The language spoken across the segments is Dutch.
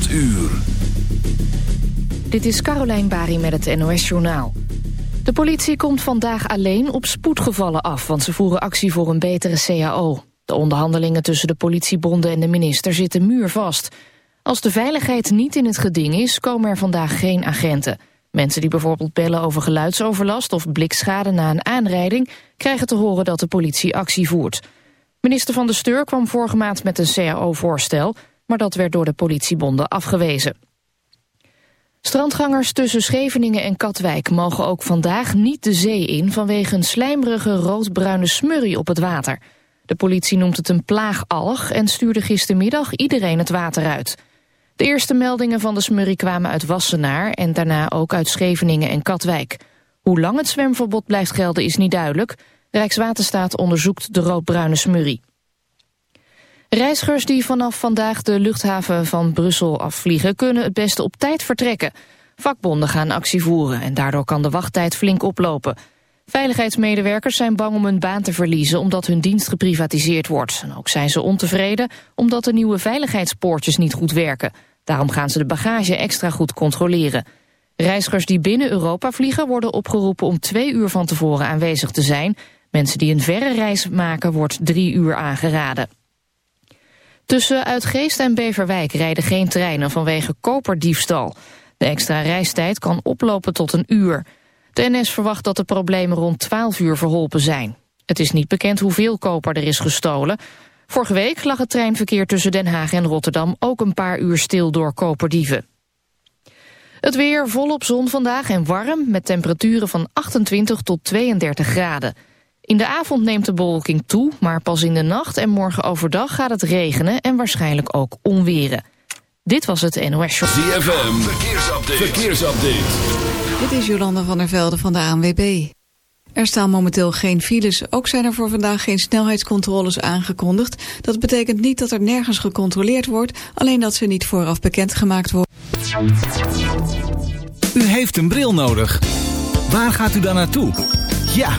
8 uur. Dit is Carolijn Bari met het NOS Journaal. De politie komt vandaag alleen op spoedgevallen af... want ze voeren actie voor een betere CAO. De onderhandelingen tussen de politiebonden en de minister zitten muurvast. Als de veiligheid niet in het geding is, komen er vandaag geen agenten. Mensen die bijvoorbeeld bellen over geluidsoverlast... of blikschade na een aanrijding... krijgen te horen dat de politie actie voert. Minister van de Steur kwam vorige maand met een CAO-voorstel... maar dat werd door de politiebonden afgewezen. Strandgangers tussen Scheveningen en Katwijk mogen ook vandaag niet de zee in vanwege een slijmerige roodbruine smurrie op het water. De politie noemt het een plaagalg en stuurde gistermiddag iedereen het water uit. De eerste meldingen van de smurrie kwamen uit Wassenaar en daarna ook uit Scheveningen en Katwijk. Hoe lang het zwemverbod blijft gelden is niet duidelijk. Rijkswaterstaat onderzoekt de roodbruine smurrie. Reizigers die vanaf vandaag de luchthaven van Brussel afvliegen... kunnen het beste op tijd vertrekken. Vakbonden gaan actie voeren en daardoor kan de wachttijd flink oplopen. Veiligheidsmedewerkers zijn bang om hun baan te verliezen... omdat hun dienst geprivatiseerd wordt. En ook zijn ze ontevreden omdat de nieuwe veiligheidspoortjes niet goed werken. Daarom gaan ze de bagage extra goed controleren. Reizigers die binnen Europa vliegen worden opgeroepen om twee uur van tevoren aanwezig te zijn. Mensen die een verre reis maken wordt drie uur aangeraden. Tussen Uitgeest en Beverwijk rijden geen treinen vanwege koperdiefstal. De extra reistijd kan oplopen tot een uur. De NS verwacht dat de problemen rond 12 uur verholpen zijn. Het is niet bekend hoeveel koper er is gestolen. Vorige week lag het treinverkeer tussen Den Haag en Rotterdam ook een paar uur stil door koperdieven. Het weer volop zon vandaag en warm met temperaturen van 28 tot 32 graden. In de avond neemt de bewolking toe, maar pas in de nacht en morgen overdag gaat het regenen en waarschijnlijk ook onweren. Dit was het NOS Show. ZFM, verkeersupdate. verkeersupdate. Dit is Jolanda van der Velde van de ANWB. Er staan momenteel geen files. Ook zijn er voor vandaag geen snelheidscontroles aangekondigd. Dat betekent niet dat er nergens gecontroleerd wordt, alleen dat ze niet vooraf bekendgemaakt worden. U heeft een bril nodig. Waar gaat u dan naartoe? Ja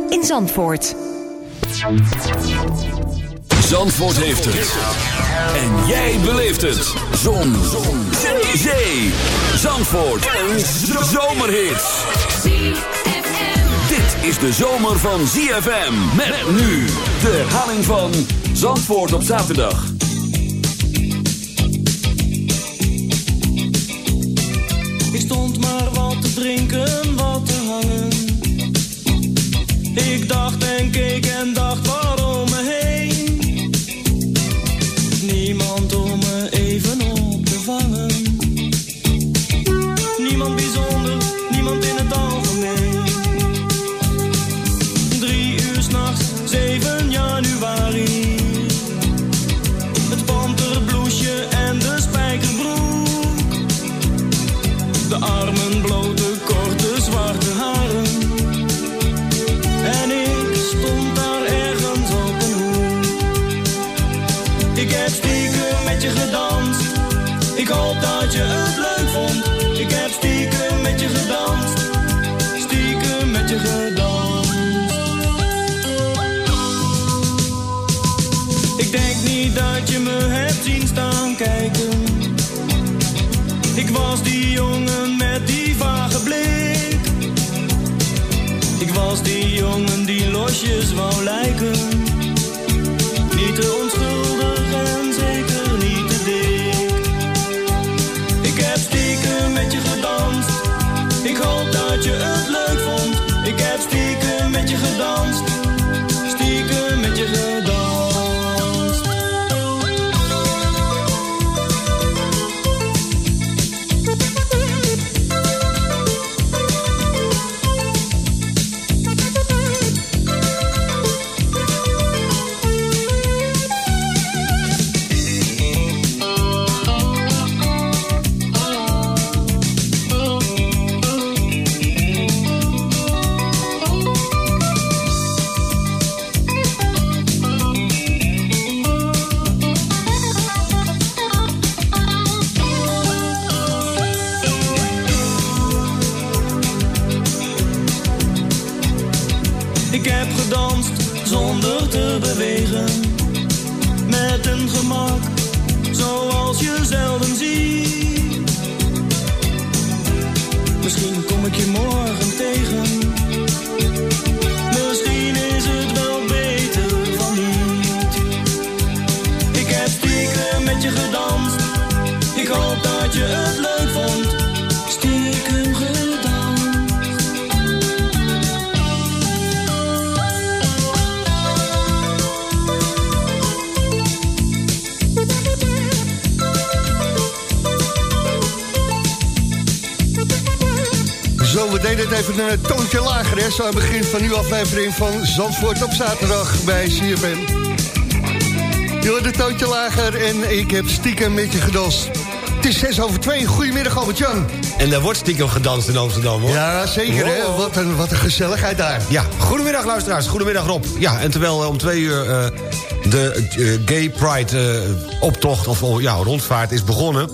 in Zandvoort. Zandvoort heeft het. En jij beleeft het. Zon. Zon. Zee. Zee. Zandvoort. Een zomerhit. Dit is de zomer van ZFM. Met nu de herhaling van Zandvoort op zaterdag. Ik stond maar wat te drinken, ik dacht en keek en dacht waarom Zo aan het begin van de nieuwe aflevering van Zandvoort op zaterdag bij CFM. Je hoort een toontje lager en ik heb stiekem met je gedanst. Het is 6 over 2. Goedemiddag, Albert-Jan. En daar wordt stiekem gedanst in Amsterdam, hoor. Ja, zeker, hè? Wow. Wat een, wat een gezelligheid daar. Ja, goedemiddag luisteraars, goedemiddag Rob. Ja, en terwijl eh, om twee uur eh, de eh, Gay Pride optocht, of oh, ja, rondvaart is begonnen...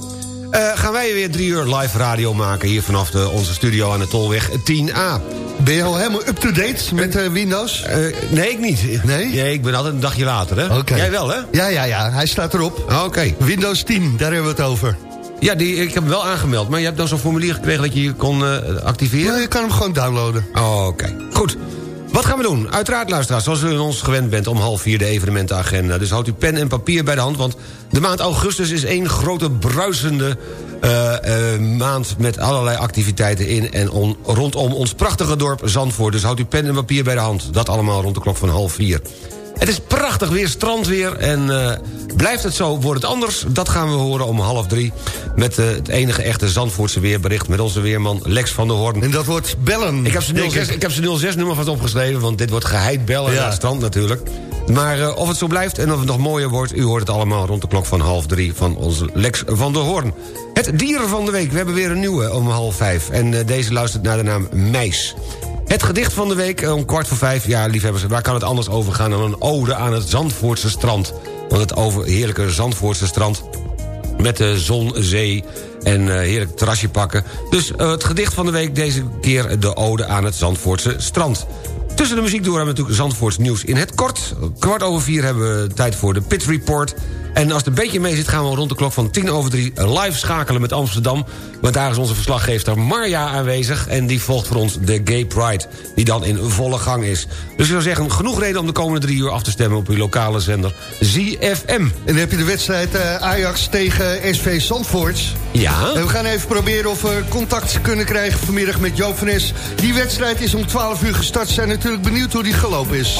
gaan wij weer drie uur live radio maken hier vanaf de, onze studio aan de Tolweg 10A. Ben je al helemaal up-to-date met eh, Windows? Eh, nee, ik niet. Nee? ik ben altijd een dagje later, hè? Jij wel, hè? Ja, ja, ja. Hij staat erop. Ah, Oké. Windows 10, daar hebben we het over. Ja, die, ik heb hem wel aangemeld, maar je hebt dan zo'n formulier gekregen dat je je kon eh, activeren? Ja, je kan hem gewoon downloaden. Oké, goed. Wat gaan we doen? Uiteraard, luisteraars, zoals u ons gewend bent... om half vier de evenementenagenda. Dus houdt u pen en papier bij de hand... want de maand augustus is één grote bruisende eh, eh, maand... met allerlei activiteiten in en on- rondom ons prachtige dorp Zandvoort. Dus houdt u pen en papier bij de hand. Dat allemaal rond de klok van half vier. Het is prachtig weer, strandweer. En eh, blijft het zo, wordt het anders? Dat gaan we horen om half drie... met eh, het enige echte Zandvoortse weerbericht... met onze weerman Lex van der Hoorn. En dat wordt bellen. Ik heb zijn denk 06, ik heb zijn 06-nummer vast opgeschreven, want dit wordt geheid bellen Ja. naar het strand natuurlijk. Maar eh, of het zo blijft en of het nog mooier wordt... u hoort het allemaal rond de klok van half drie van onze Lex van der Hoorn. Het dieren van de week, we hebben weer een nieuwe om half vijf. En deze luistert naar de naam Meis. Het gedicht van de week eh, om kwart voor vijf. Ja, liefhebbers, waar kan het anders over gaan dan een ode aan het Zandvoortse strand? Want het over heerlijke Zandvoortse strand met de zon, zee en eh, heerlijk terrasje pakken. Dus eh, het gedicht van de week deze keer de ode aan het Zandvoortse strand. Tussen de muziek door hebben we natuurlijk Zandvoorts nieuws in het kort. Kwart over vier hebben we tijd voor de Pit Report. En als het een beetje mee zit gaan we rond de klok van tien over drie live schakelen met Amsterdam. Want daar is onze verslaggever Marja aanwezeg. En die volgt voor ons de Gay Pride, die dan in volle gang is. Dus ik zou zeggen, genoeg reden om de komende drie uur af te stemmen... op uw lokale zender ZFM. En dan heb je de wedstrijd eh, Ajax tegen SV Zandvoort. Ja? En we gaan even proberen of we contact kunnen krijgen vanmiddag met Joop van. Die wedstrijd is om 12 uur gestart. Zijn natuurlijk benieuwd hoe die gelopen is.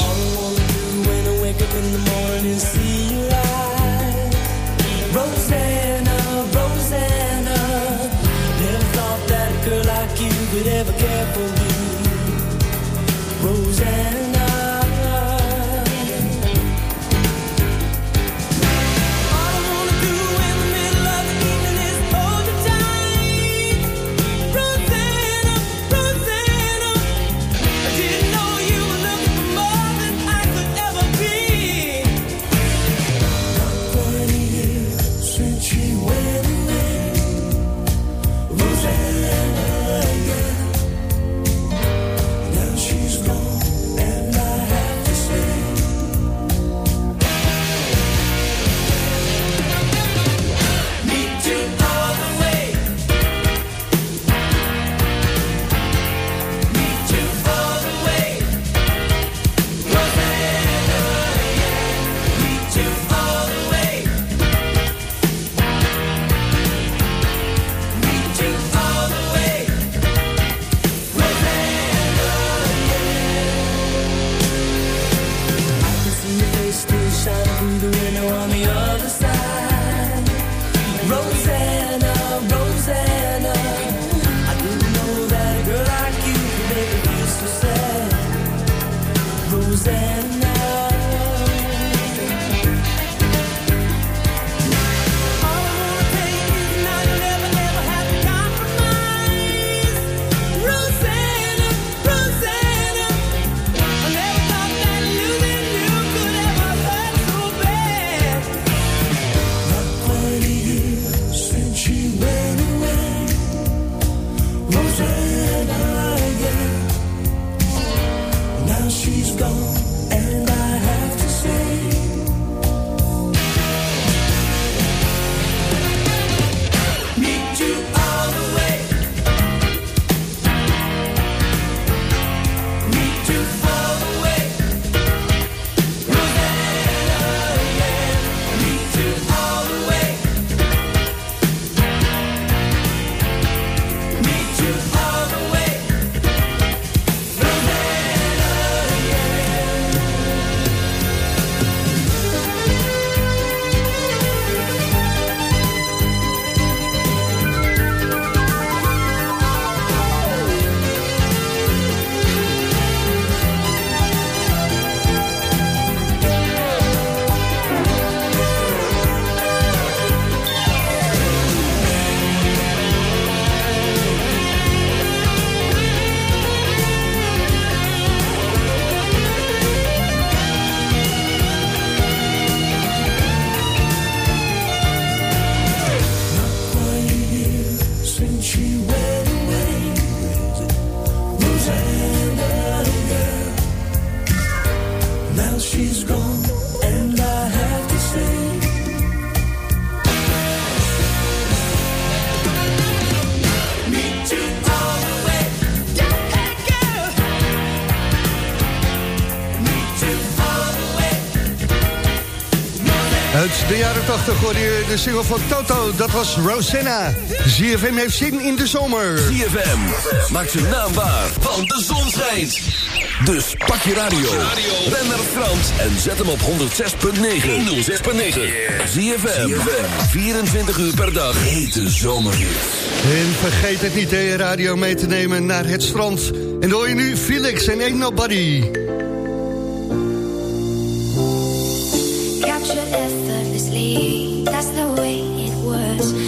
De jaren 80 hoorde je de single van Toto. Dat was Rosanna. ZFM heeft zin in de zomer. ZFM maakt zijn naam waar, want de zon schijnt. Dus pak je radio, ren naar Frans en zet hem op 106.9. 106.9. ZFM, 24 uur per dag. Hete zomerhit. En vergeet het niet, de radio mee te nemen naar het strand. En dan hoor je nu Felix en Ain't Nobody. That's the way it was.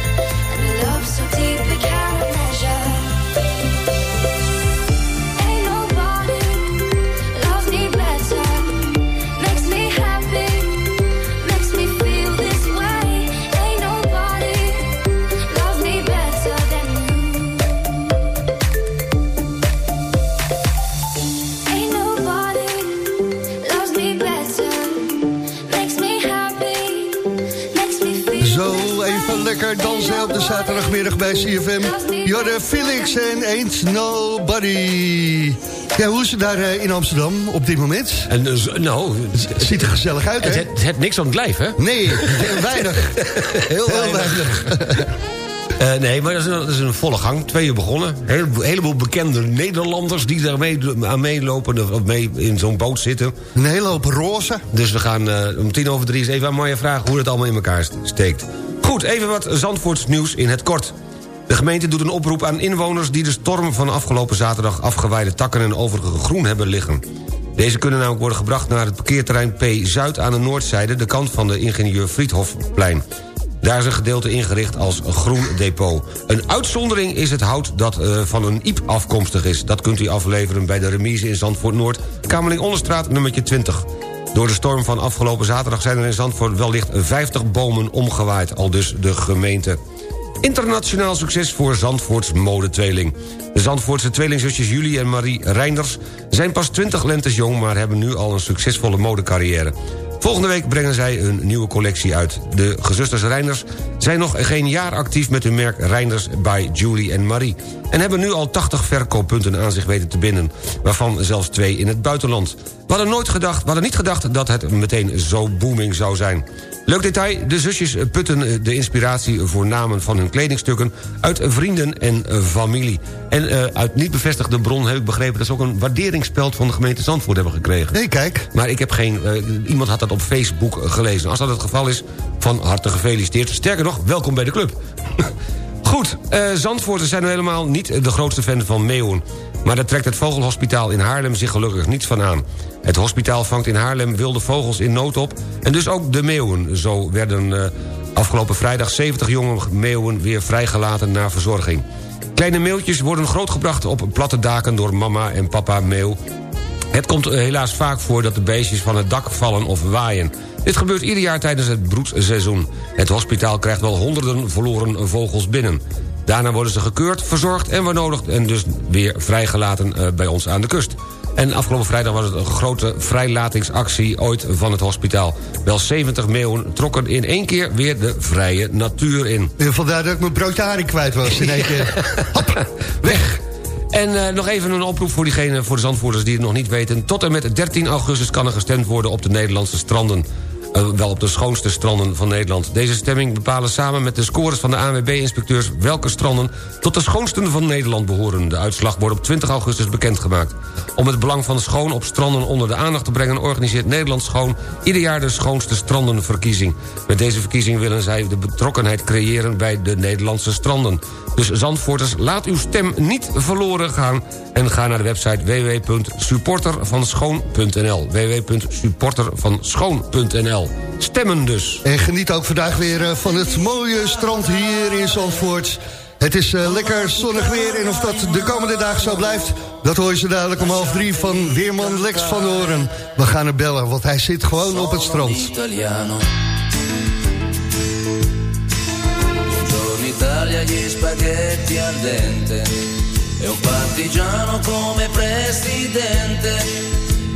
Zaterdagmiddag bij CFM. Jorde Felix en Ain't Nobody. Ja, hoe is het daar eh, in Amsterdam op dit moment? En, dus, nou, het ziet er gezellig uit, hè? Het, het, niks aan het lijf, hè? Nee, weinig. heel, weinig. Uh, nee, maar dat is, een, dat is, een, volle gang. Twee uur begonnen. Een heleboel bekende Nederlanders die daar mee, aan meelopen... of mee in zo'n boot zitten. Een hele hoop roze. Dus we gaan uh, om tien over drie eens even aan Marja vragen... hoe het allemaal in elkaar steekt. Goed, even wat Zandvoorts nieuws in het kort. De gemeente doet een oproep aan inwoners... die de storm van afgelopen zaterdag afgeweide takken... en overige groen hebben liggen. Deze kunnen namelijk worden gebracht naar het parkeerterrein P Zuid... aan de noordzijde, de kant van de ingenieur Friedhofplein. Daar is een gedeelte ingericht als groen depot. Een uitzondering is het hout dat uh, van een IEP afkomstig is. Dat kunt u afleveren bij de remise in Zandvoort Noord... Kamerling Onderstraat nummertje 20. Door de storm van afgelopen zaterdag zijn er in Zandvoort wellicht 50 bomen omgewaaid, al dus de gemeente. Internationaal succes voor Zandvoorts modetweeling. De Zandvoortse tweelingzusjes Julie en Marie Reinders... zijn pas 20 lentes jong, maar hebben nu al een succesvolle modecarrière. Volgende week brengen zij een nieuwe collectie uit. De gezusters Reinders zijn nog geen jaar actief met hun merk Reinders by Julie en Marie... en hebben nu al 80 verkooppunten aan zich weten te binden... waarvan zelfs twee in het buitenland. We hadden, nooit gedacht, we hadden niet gedacht dat het meteen zo booming zou zijn. Leuk detail, de zusjes putten de inspiratie voor namen van hun kledingstukken... uit vrienden en familie. En uh, uit niet bevestigde bron heb ik begrepen... dat ze ook een waarderingsspeld van de gemeente Zandvoort hebben gekregen. Nee, kijk. Maar ik heb geen... Uh, iemand had dat op Facebook gelezen. Als dat het geval is, van harte gefeliciteerd. Sterker nog, welkom bij de club. Goed, uh, Zandvoorters zijn nou helemaal niet de grootste fan van meeuwen. Maar daar trekt het Vogelhospitaal in Haarlem zich gelukkig niets van aan. Het hospitaal vangt in Haarlem wilde vogels in nood op... en dus ook de meeuwen. Zo werden uh, afgelopen vrijdag 70 jonge meeuwen weer vrijgelaten naar verzorging. Kleine meeuwtjes worden grootgebracht op platte daken door mama en papa meeuw. Het komt helaas vaak voor dat de beestjes van het dak vallen of waaien. Dit gebeurt ieder jaar tijdens het broedseizoen. Het hospitaal krijgt wel honderden verloren vogels binnen. Daarna worden ze gekeurd, verzorgd en waar nodig... en dus weer vrijgelaten uh, bij ons aan de kust. En afgelopen vrijdag was het een grote vrijlatingsactie ooit van het hospitaal. Wel 70 meeuwen trokken in één keer weer de vrije natuur in. En vandaar dat ik mijn broodje kwijt was in één keer. Hop, weg! En uh, nog even een oproep voor, diegene, voor de zandvoerders die het nog niet weten. Tot en met 13 augustus kan er gestemd worden op de Nederlandse stranden. Uh, wel op de schoonste stranden van Nederland. Deze stemming bepalen samen met de scores van de ANWB-inspecteurs... welke stranden tot de schoonsten van Nederland behoren. De uitslag wordt op 20 augustus bekendgemaakt. Om het belang van schoon op stranden onder de aandacht te brengen... organiseert Nederland Schoon ieder jaar de schoonste strandenverkiezing. Met deze verkiezing willen zij de betrokkenheid creëren bij de Nederlandse stranden. Dus Zandvoorters, laat uw stem niet verloren gaan... en ga naar de website www.supportervanschoon.nl www.supportervanschoon.nl Stemmen dus. En geniet ook vandaag weer van het mooie strand hier in Zandvoort... Het is uh, lekker zonnig weer en of dat de komende dagen zo blijft... dat hoor je zo dadelijk om half drie van Weerman Lex van Oren. We gaan hem bellen, want hij zit gewoon op het strand. Italiano. Italia gli spaghetti al dente E un partigiano come presidente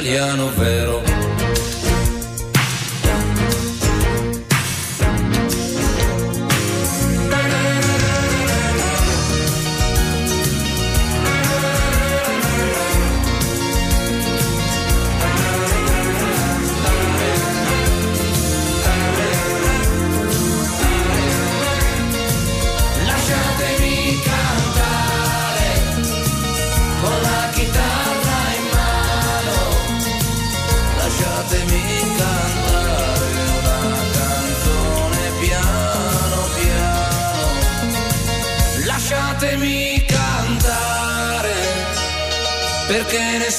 italiano vero?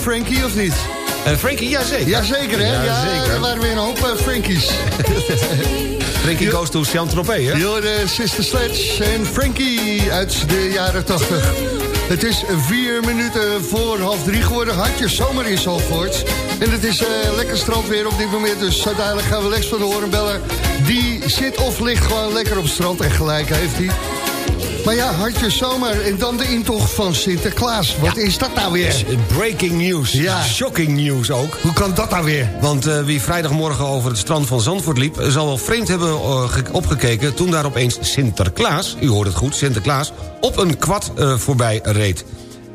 Frankie, of niet? Uh, Frankie, jazeker. Jazeker, hè? Ja, Ja, zeker. er waren weer een hoop eh, Frankies. Frankie goes to Saint-Tropez, hè? Je hoorde Sister Sledge en Frankie uit de jaren 80. Het is vier minuten voor half drie geworden. Hartje zomer in Zalvoort. En het is eh, lekker strandweer op dit moment. Dus zo dadelijk gaan we Lex van de Horen bellen. Die zit of ligt gewoon lekker op het strand. En gelijk heeft hij. Maar ja, hartje zomer. En dan de intocht van Sinterklaas. Wat is dat nou weer? Breaking news. Ja. Shocking news ook. Hoe kan dat nou weer? Want eh, wie vrijdagmorgen over het strand van Zandvoort liep... zal wel vreemd hebben eh, ge- opgekeken toen daar opeens Sinterklaas... u hoort het goed, Sinterklaas, op een kwad eh, voorbij reed.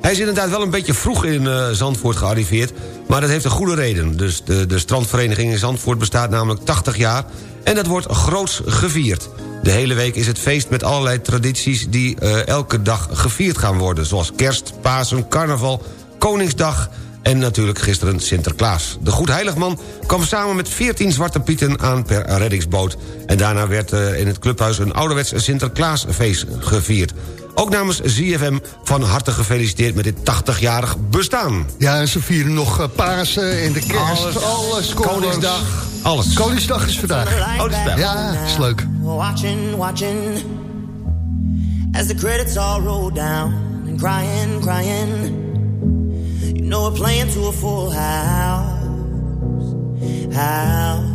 Hij is inderdaad wel een beetje vroeg in eh, Zandvoort gearriveerd... maar dat heeft een goede reden. Dus de, de strandvereniging in Zandvoort bestaat namelijk 80 jaar... en dat wordt groots gevierd. De hele week is het feest met allerlei tradities... die eh, elke dag gevierd gaan worden... zoals kerst, Pasen, carnaval, Koningsdag en natuurlijk gisteren Sinterklaas. De Goedheiligman kwam samen met 14 zwarte pieten aan per reddingsboot. En daarna werd eh, in het clubhuis een ouderwets Sinterklaasfeest gevierd. Ook namens ZFM van harte gefeliciteerd met dit 80-jarig bestaan. Ja, en ze vieren nog eh, Pasen en de kerst. Alles, langs. Koningsdag, alles. Koningsdag is vandaag. Oh, is wel. Ja, is leuk. Watching, watching as the credits all roll down and crying, crying. You know we're playing to a full house, house.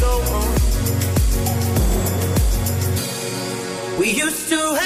used to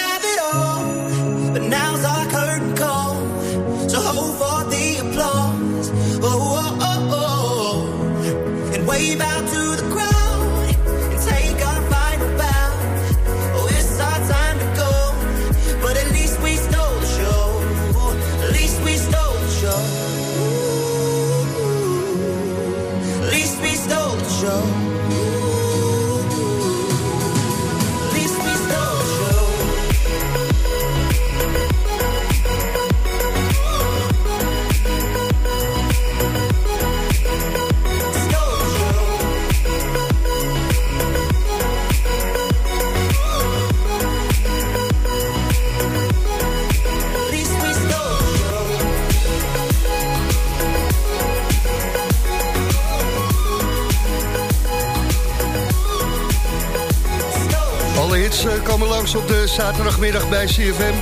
langs op de zaterdagmiddag bij CFM.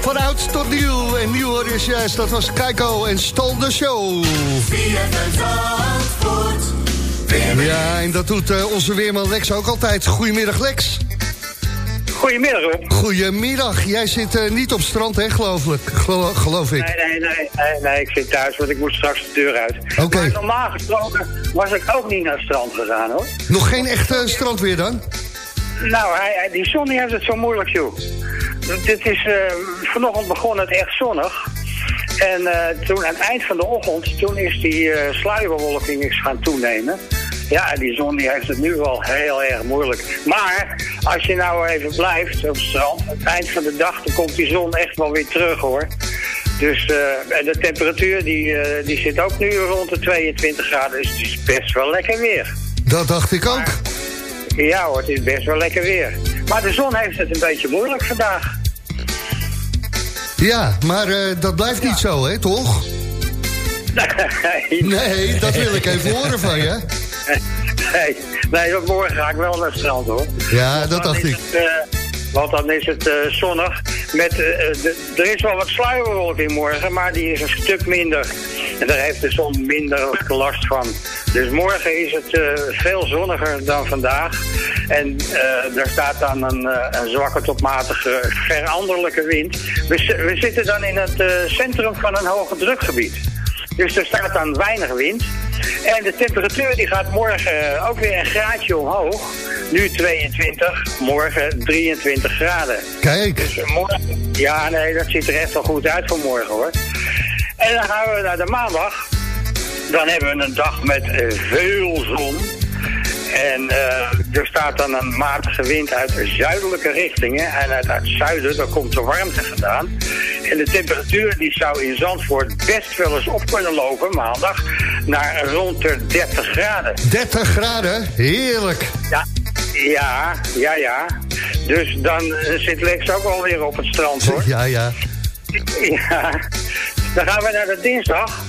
Van oud tot nieuw. En nieuw hoor is juist, dat was Keiko en Stal de Show. Ja, en dat doet eh, onze weerman Lex ook altijd. Goedemiddag Lex. Goedemiddag, Rob. Goedemiddag. Jij zit eh, niet op strand, hè, geloof, ik- gelo- geloof ik. Nee, nee, nee, nee, nee, ik zit thuis, want ik moet straks de deur uit. Oké. Normaal gesproken was ik ook niet naar het strand gegaan, hoor. Nog geen echte strandweer dan? Nou, hij, die heeft het zo moeilijk, joh. Dit is, eh, vanochtend begon het echt zonnig. En eh, toen aan het eind van de ochtend, toen is die eh sluierbewolking eens gaan toenemen. Ja, die zon die heeft het nu wel heel erg moeilijk. Maar als je nou even blijft op het strand, aan het eind van de dag, dan komt die zon echt wel weer terug hoor. Dus en de temperatuur die, die zit ook nu rond de 22 graden, dus het is best wel lekker weer. Dat dacht ik ook. Ja hoor, het is best wel lekker weer. Maar de zon heeft het een beetje moeilijk vandaag. Ja, maar eh, dat blijft niet zo, hè, toch? Nee, dat wil ik even horen van je. Nee, nee, want morgen ga ik wel naar het strand hoor. Ja, dat dacht ik. het, eh, want dan is het eh, zonnig. Met, eh, de, er is wel wat sluierbewolking morgen, maar die is een stuk minder. En daar heeft de zon minder last van. Dus morgen is het eh, veel zonniger dan vandaag. En eh er staat dan een, eh, zwakke tot matige veranderlijke wind. We, zi- we zitten dan in het eh, centrum van een hoge drukgebied. Dus er staat dan weinig wind. En de temperatuur die gaat morgen ook weer een graadje omhoog. Nu 22, morgen 23 graden. Kijk. Dus morgen, ja, nee, dat ziet er echt wel goed uit voor morgen hoor. En dan gaan we naar de maandag. Dan hebben we een dag met eh, veel zon. En eh, er staat dan een matige wind uit zuidelijke richtingen. En uit het zuiden, daar komt de warmte vandaan. En de temperatuur die zou in Zandvoort best wel eens op kunnen lopen maandag. Naar rond de 30 graden. 30 graden, heerlijk. Ja, ja, ja, ja. Dus dan eh, zit Lex ook alweer op het strand hoor. Ja, ja. Ja, dan gaan we naar de dinsdag.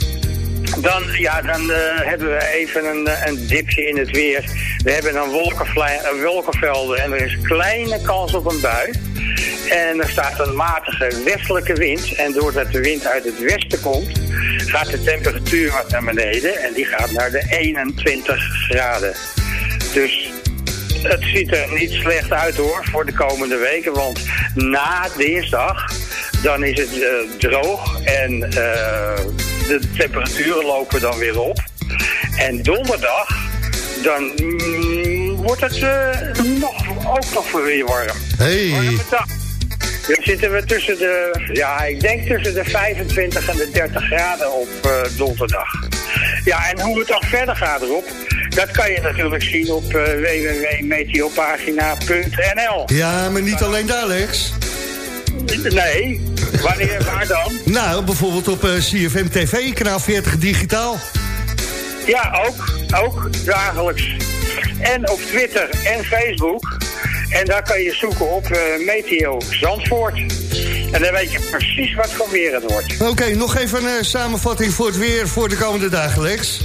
Dan, ja, dan eh, hebben we even een, een dipje in het weer. We hebben dan eh, wolkenvelden en er is kleine kans op een bui. En er staat een matige westelijke wind. En doordat de wind uit het westen komt, gaat de temperatuur wat naar beneden. En die gaat naar de 21 graden. Dus het ziet er niet slecht uit hoor voor de komende weken. Want na dinsdag dan is het eh, droog en eh, de temperaturen lopen dan weer op. En donderdag dan wordt het eh, nog, ook nog weer warm. Hey. Warme dag. Dan zitten we tussen de, ja, ik denk tussen de 25 en de 30 graden op eh, donderdag. Ja, en hoe het dan verder gaat erop, dat kan je natuurlijk zien op eh, www.meteopagina.nl. Ja, maar niet alleen daar, Lex. Nee, wanneer, waar dan? Nou, bijvoorbeeld op CFM TV, kanaal 40 digitaal. Ja, ook, ook dagelijks. En op Twitter en Facebook. En daar kan je zoeken op eh, Meteo Zandvoort. En dan weet je precies wat voor weer het wordt. Oké, nog even een eh, samenvatting voor het weer voor de komende dagen, Lex.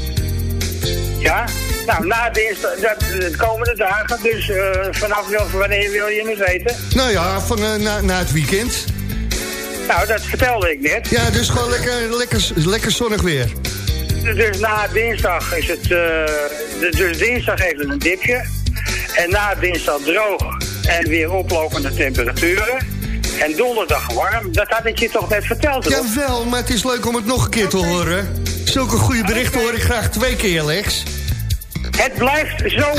Ja? Nou, na dinsdag, de komende dagen, dus eh, vanaf wanneer wil je het weten? Nou ja, van, na, na het weekend. Nou, dat vertelde ik net. Ja, dus gewoon lekker, lekker, lekker zonnig weer. Dus na dinsdag is het... eh, dus dinsdag even een dipje. En na dinsdag droog en weer oplopende temperaturen. En donderdag warm. Dat had ik je toch net verteld, hoor. Jawel, maar het is leuk om het nog een keer te horen. Zulke goede berichten hoor ik graag twee keer, Lex. Het blijft zo.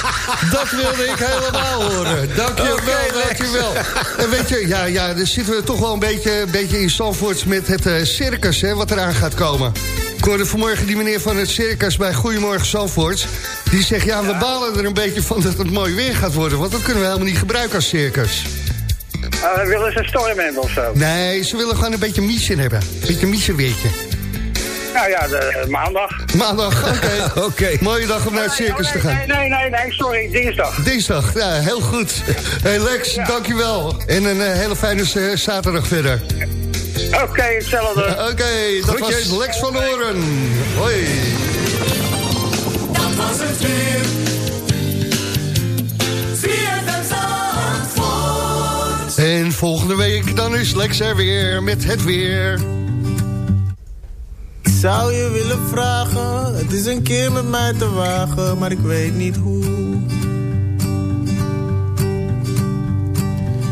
Dat wilde ik helemaal horen. Dankjewel, Lex. dankjewel. En weet je, ja, ja, dan zitten we toch wel een beetje, een beetje in Zandvoort met het eh, circus, hè, wat eraan gaat komen. Ik hoorde vanmorgen die meneer van het circus bij Goedemorgen Zandvoort. Die zegt, ja, we balen er een beetje van dat het mooi weer gaat worden. Want dat kunnen we helemaal niet gebruiken als circus. Uh, willen ze een storm hebben of zo? Nee, ze willen gewoon een beetje miesje hebben. Een beetje miesje weertje. Nou ja, de, maandag. Maandag, oké. Oké. Mooie dag om naar het circus te nee, gaan. nee, nee, nee, nee, sorry, dinsdag. Dinsdag, ja, heel goed. Hey Lex, dankjewel. En een eh, hele fijne eh, zaterdag verder. Oké, hetzelfde. Oké, dat was Lex van Oren. Hoi. Dat was het weer. En volgende week dan is Lex er weer met het weer. zou je willen vragen, het is een keer met mij te wagen, maar ik weet niet hoe.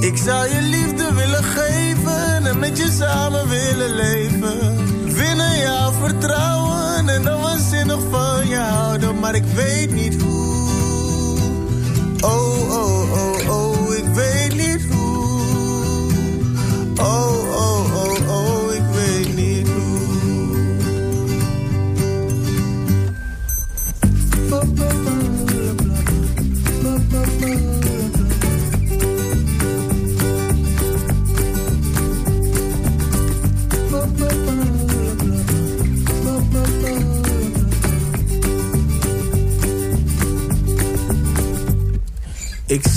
Ik zou je liefde willen geven en met je samen willen leven. Winnen jouw vertrouwen en dan waanzinnig van je houden, maar ik weet niet hoe. Oh, oh, oh, oh, ik weet niet hoe. Oh, oh,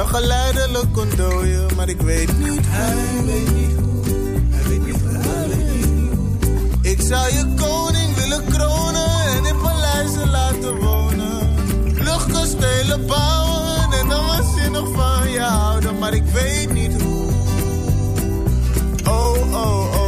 dan geleidelijk ontdooien, maar ik weet niet Hij weet niet hoe, hij weet niet hoe, hij weet niet hoe. Ik zou je koning willen kronen en in paleizen laten wonen. Luchtkastelen bouwen en dan waanzinnig van je houden, maar ik weet niet hoe. Oh, oh, oh,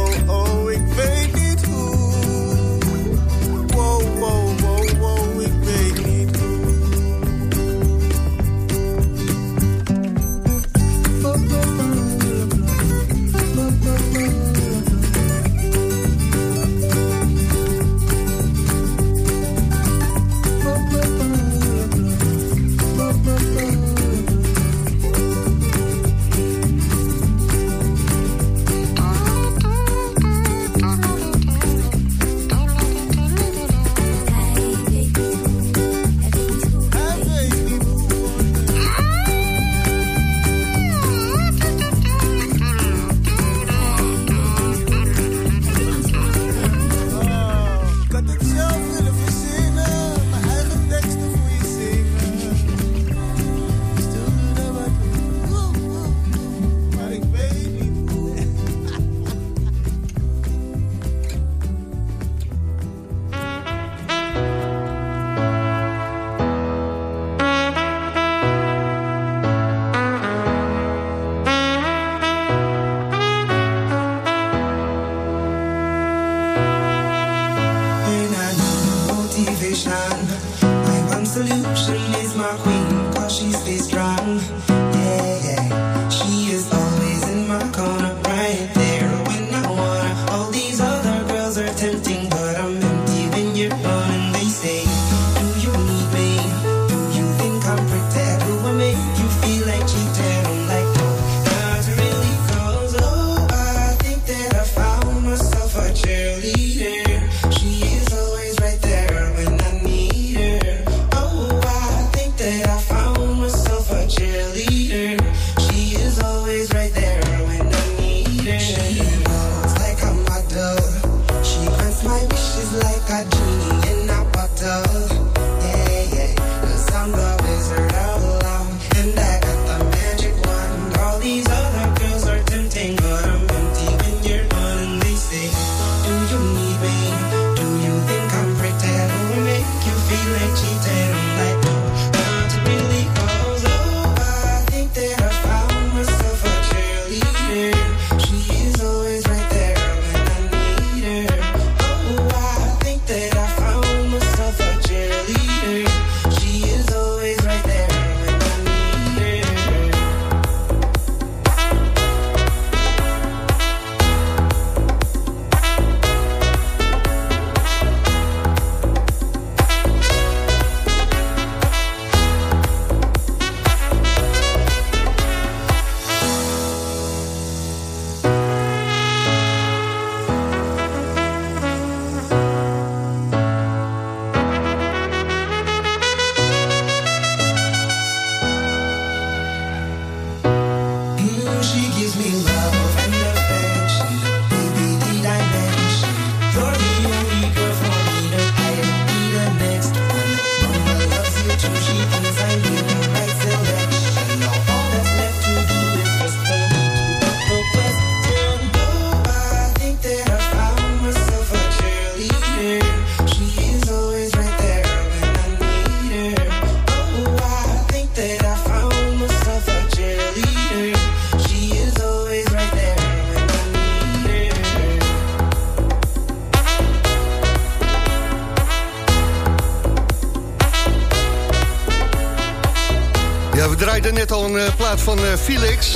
Felix.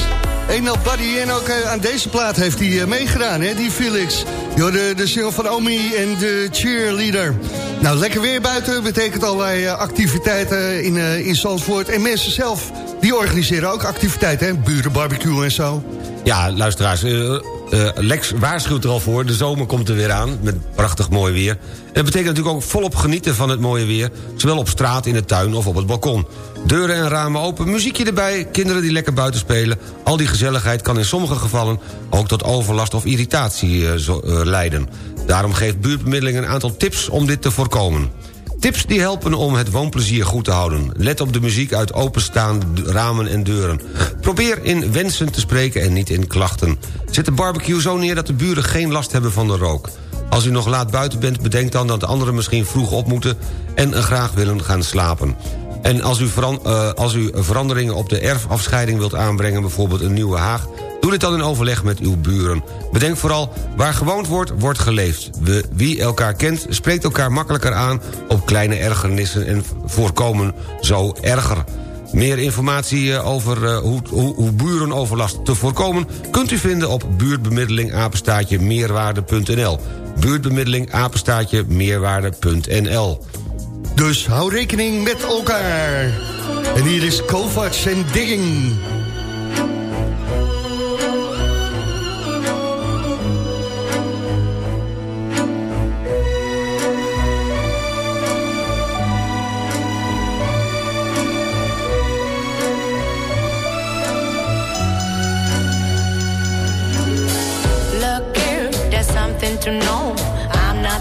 Eenal Buddy en ook eh, aan deze plaat heeft hij eh, meegedaan, hè, die Felix. De, de single van Omi en de cheerleader. Nou, lekker weer buiten betekent allerlei eh, activiteiten in, eh, in Zandvoort. En mensen zelf, die organiseren ook activiteiten, hè? Burenbarbecue en zo. Ja, luisteraars, eh, Lex waarschuwt er al voor. De zomer komt er weer aan, met prachtig mooi weer. En dat betekent natuurlijk ook volop genieten van het mooie weer... zowel op straat, in de tuin of op het balkon. Deuren en ramen open, muziekje erbij, kinderen die lekker buiten spelen. Al die gezelligheid kan in sommige gevallen ook tot overlast of irritatie eh, eh, leiden. Daarom geeft buurtbemiddeling een aantal tips om dit te voorkomen. Tips die helpen om het woonplezier goed te houden. Let op de muziek uit openstaande ramen en deuren. Probeer in wensen te spreken en niet in klachten. Zet de barbecue zo neer dat de buren geen last hebben van de rook. Als u nog laat buiten bent, bedenk dan dat de anderen misschien vroeg op moeten... en graag willen gaan slapen. En als u, eh, als u veranderingen op de erfafscheiding wilt aanbrengen... bijvoorbeeld een nieuwe haag... Doe dit dan in overleg met uw buren. Bedenk vooral, waar gewoond wordt, wordt geleefd. We, wie elkaar kent, spreekt elkaar makkelijker aan... op kleine ergernissen en voorkomen zo erger. Meer informatie eh, over eh, hoe, hoe, hoe burenoverlast te voorkomen... kunt u vinden op buurtbemiddeling meerwaarde.nl. Buurtbemiddeling meerwaarde.nl. Dus hou rekening met elkaar. En hier is Kovacs en Digging.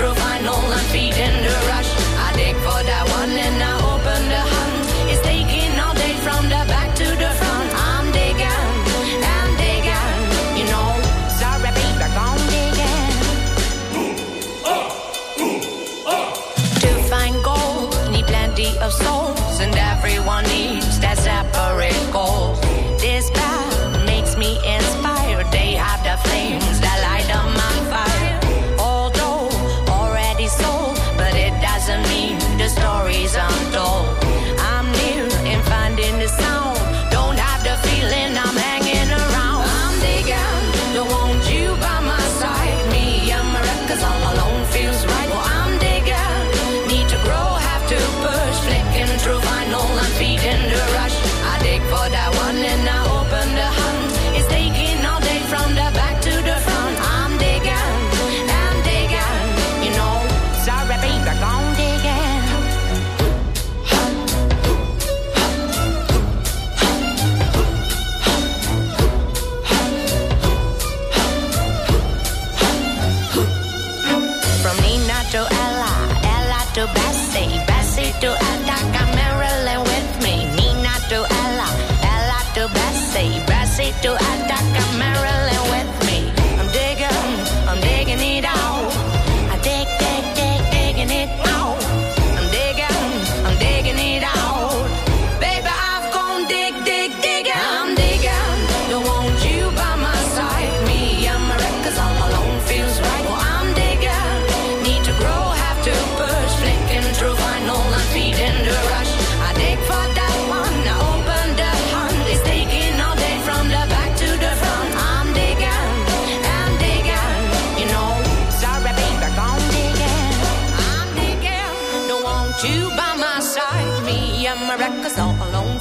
Flicking through final and feeding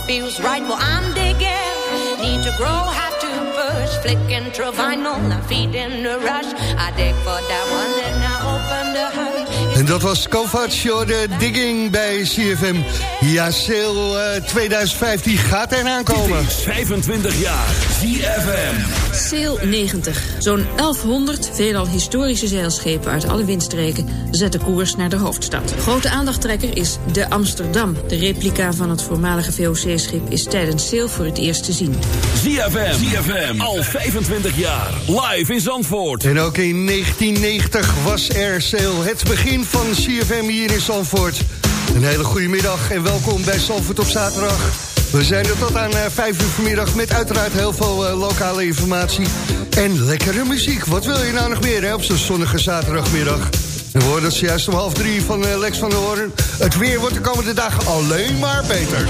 feels right. Well, I'm digging, need to grow, have to push. flicking through vinyl, now feeding the rush. I dig for that one, then I open the hood. En dat was Kovacs, de digging bij CFM. Ja, sale eh, 2015 gaat eraan komen. 25 jaar. ZFM. Sail 90. Zo'n 1100 veelal historische zeilschepen uit alle windstreken zetten koers naar de hoofdstad. Grote aandachttrekker is de Amsterdam. De replica van het voormalige VOC-schip is tijdens Sail voor het eerst te zien. ZFM. ZFM. Al 25 jaar. Live in Zandvoort. En ook in 1990 was er sale. Het begin van CFM hier in Zandvoort. Een hele goede middag en welkom bij Zandvoort op zaterdag. We zijn er tot aan eh, 5 uur vanmiddag met uiteraard heel veel eh, lokale informatie. En lekkere muziek. Wat wil je nou nog meer hè, op zo'n zonnige zaterdagmiddag? We hoorden het juist om half drie van eh, Lex van der Hoorn. Het weer wordt de komende dagen alleen maar beter.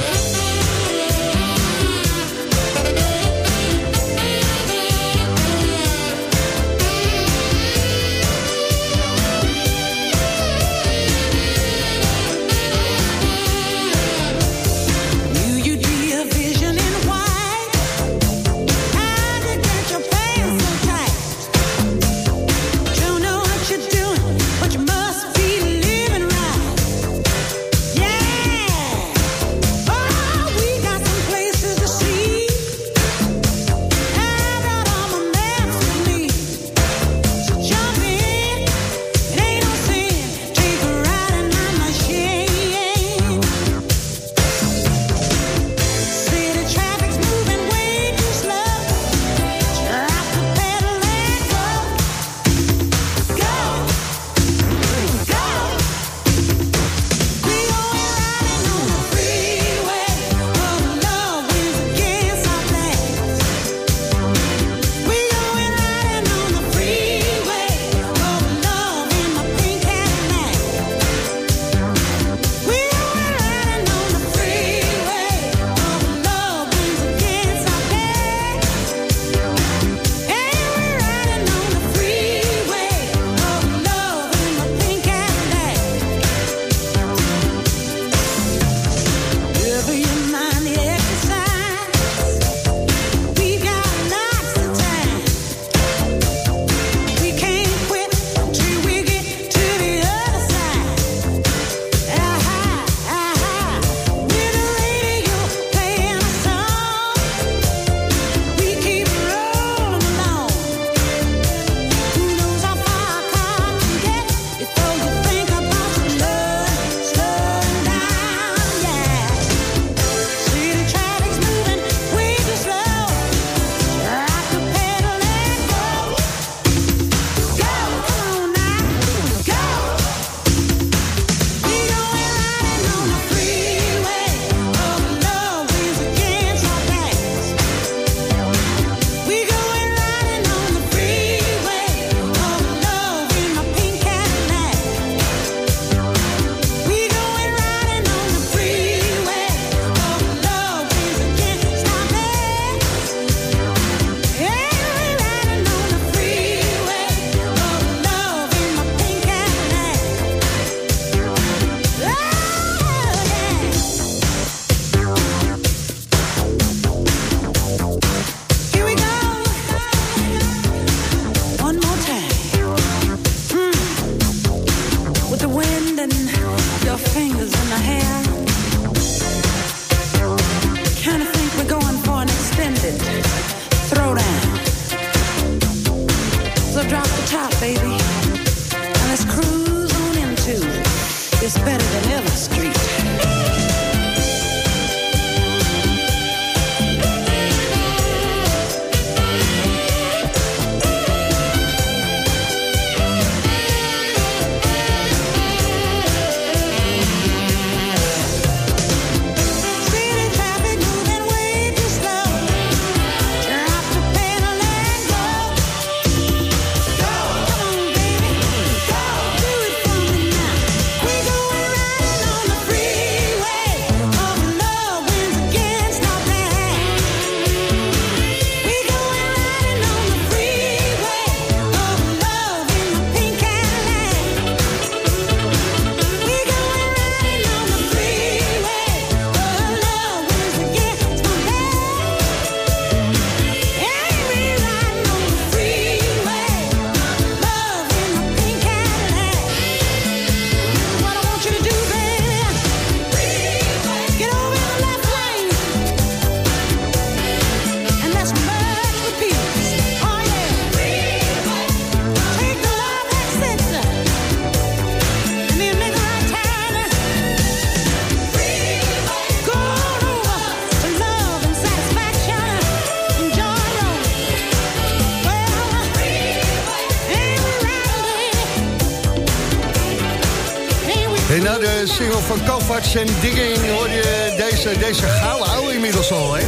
Na de single van Kovacs en Digging hoor je deze, deze gouden oude inmiddels al, hè?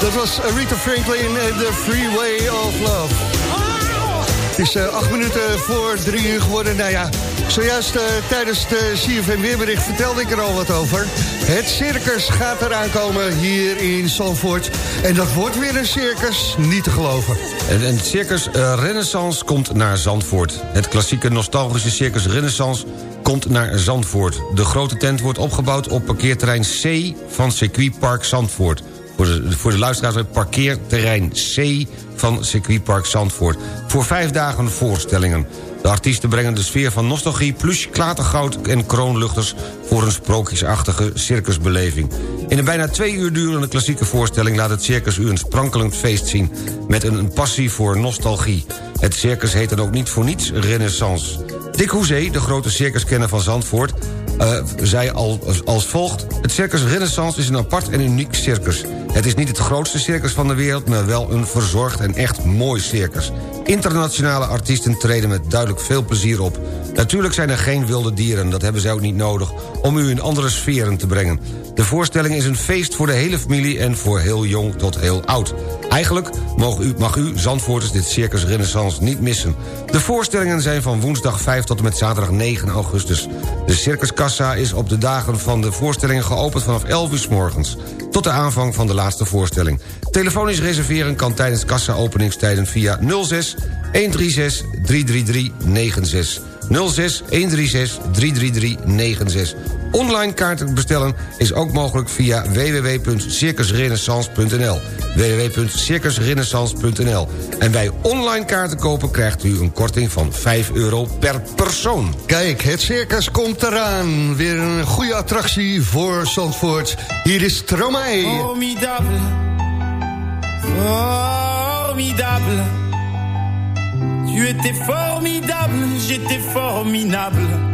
Dat was Rita Franklin en The Freeway of Love. Het is eh, acht minuten voor drie uur geworden. Nou ja, zojuist eh, tijdens de CFM Weerbericht vertelde ik er al wat over. Het circus gaat eraan komen hier in Zandvoort. En dat wordt weer een circus, niet te geloven. En en het circus eh, Renaissance komt naar Zandvoort. Het klassieke nostalgische circus Renaissance komt naar Zandvoort. De grote tent wordt opgebouwd op parkeerterrein C van circuitpark Zandvoort. Voor de, voor de luisteraars, parkeerterrein C van circuitpark Zandvoort. Voor vijf dagen voorstellingen. De artiesten brengen de sfeer van nostalgie, plush, klatergoud en kroonluchters... voor een sprookjesachtige circusbeleving. In een bijna twee uur durende klassieke voorstelling... laat het circus u een sprankelend feest zien... met een passie voor nostalgie. Het circus heet dan ook niet voor niets Renaissance. Dick Hoezee, de grote circuskenner van Zandvoort... eh, zei al, als volgt... Het circus Renaissance is een apart en uniek circus. Het is niet het grootste circus van de wereld... maar wel een verzorgd en echt mooi circus. Internationale artiesten treden met duidelijk veel plezier op. Natuurlijk zijn er geen wilde dieren, dat hebben zij ook niet nodig... om u in andere sferen te brengen. De voorstelling is een feest voor de hele familie... en voor heel jong tot heel oud. Eigenlijk mag u, mag u Zandvoorters dit Circus Renaissance niet missen. De voorstellingen zijn van woensdag 5 tot en met zaterdag 9 augustus. De circuskassa is op de dagen van de voorstellingen geopend vanaf 11 uur s morgens. Tot de aanvang van de laatste voorstelling. Telefonisch reserveren kan tijdens kassa-openingstijden via 06 136 333 96. 06 136 333 96. Online kaarten bestellen is ook mogelijk via www.circusrenaissance.nl www.circusrenaissance.nl En bij online kaarten kopen krijgt u een korting van 5 euro per persoon. Kijk, het circus komt eraan. Weer een goede attractie voor Zandvoort. Hier is Stromae. Formidable. Formidable. Tu étais formidable, j'étais formidable.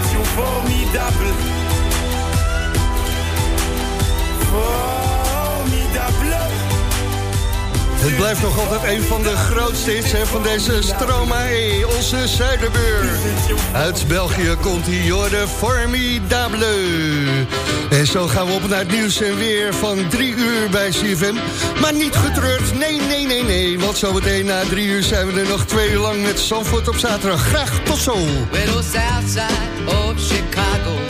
étions formidables. Oh. Het blijft nog altijd een van de grootste hits van deze Stromae, onze zuiderbeur. Uit België komt hij, hoor, de Formidable. En zo gaan we op naar het nieuws en weer van drie uur bij CFM. Maar niet getreurd, nee, nee, nee, nee. Want zometeen na drie uur zijn we er nog twee uur lang met Zandvoort op zaterdag. Graag tot zo. Of Chicago